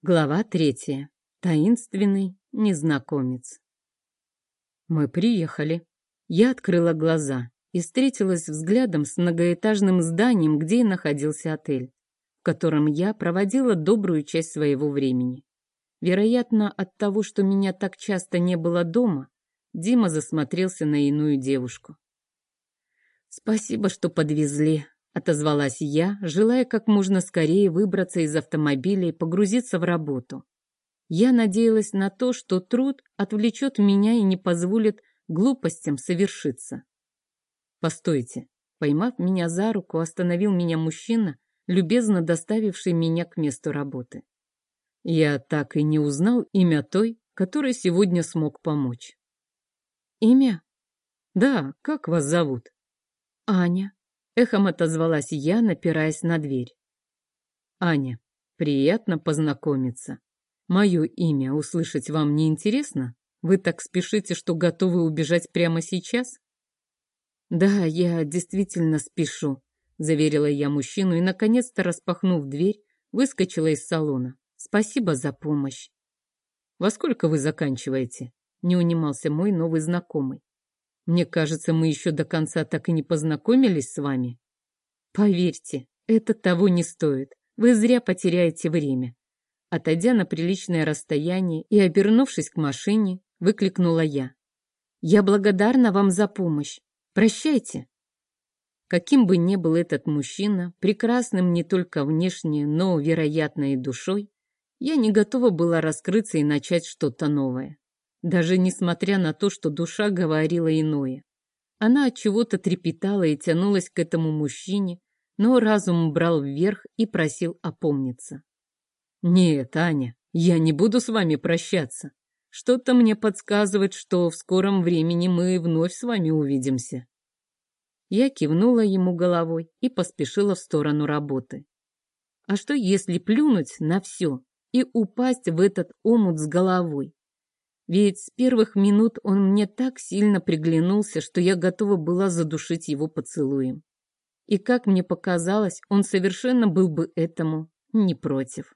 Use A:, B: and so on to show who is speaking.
A: Глава третья. Таинственный незнакомец. Мы приехали. Я открыла глаза и встретилась взглядом с многоэтажным зданием, где и находился отель, в котором я проводила добрую часть своего времени. Вероятно, от того, что меня так часто не было дома, Дима засмотрелся на иную девушку. «Спасибо, что подвезли», — отозвалась я, желая как можно скорее выбраться из автомобиля и погрузиться в работу. Я надеялась на то, что труд отвлечет меня и не позволит глупостям совершиться. «Постойте!» Поймав меня за руку, остановил меня мужчина, любезно доставивший меня к месту работы. Я так и не узнал имя той, которой сегодня смог помочь. «Имя?» «Да, как вас зовут?» «Аня», Эхом отозвалась я, напираясь на дверь. «Аня, приятно познакомиться. Мое имя услышать вам не интересно? Вы так спешите, что готовы убежать прямо сейчас?» «Да, я действительно спешу», — заверила я мужчину и, наконец-то распахнув дверь, выскочила из салона. «Спасибо за помощь». «Во сколько вы заканчиваете?» — не унимался мой новый знакомый. Мне кажется, мы еще до конца так и не познакомились с вами. Поверьте, это того не стоит. Вы зря потеряете время. Отойдя на приличное расстояние и обернувшись к машине, выкликнула я. Я благодарна вам за помощь. Прощайте. Каким бы ни был этот мужчина, прекрасным не только внешне, но, вероятно, и душой, я не готова была раскрыться и начать что-то новое даже несмотря на то, что душа говорила иное. Она от чего-то трепетала и тянулась к этому мужчине, но разум брал вверх и просил опомниться. «Нет, Аня, я не буду с вами прощаться. Что-то мне подсказывает, что в скором времени мы вновь с вами увидимся». Я кивнула ему головой и поспешила в сторону работы. А что, если плюнуть на все и упасть в этот омут с головой? Ведь с первых минут он мне так сильно приглянулся, что я готова была задушить его поцелуем. И, как мне показалось, он совершенно был бы этому не против.